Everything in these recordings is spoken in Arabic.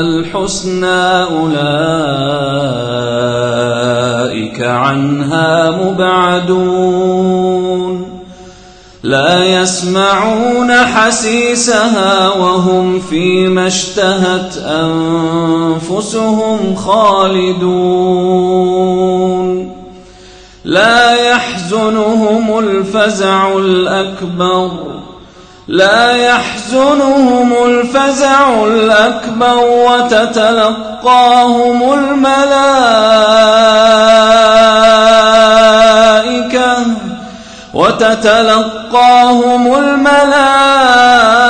الحسنى أولئك عنها مبعدون. لا يسمعون حسيسها وهم فيما اشتهت أنفسهم خالدون. لا يحزنهم الفزع الأكبر. لا يحزنهم الفزع الأكبر وتتلقاهم الملائكة وتتلقاهم الملائكة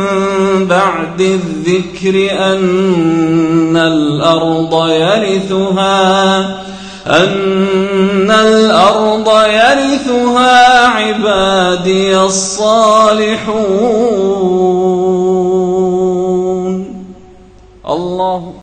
بعد الذكر أن الأرض يرثها أن الأرض يرثها عبادي الصالحون.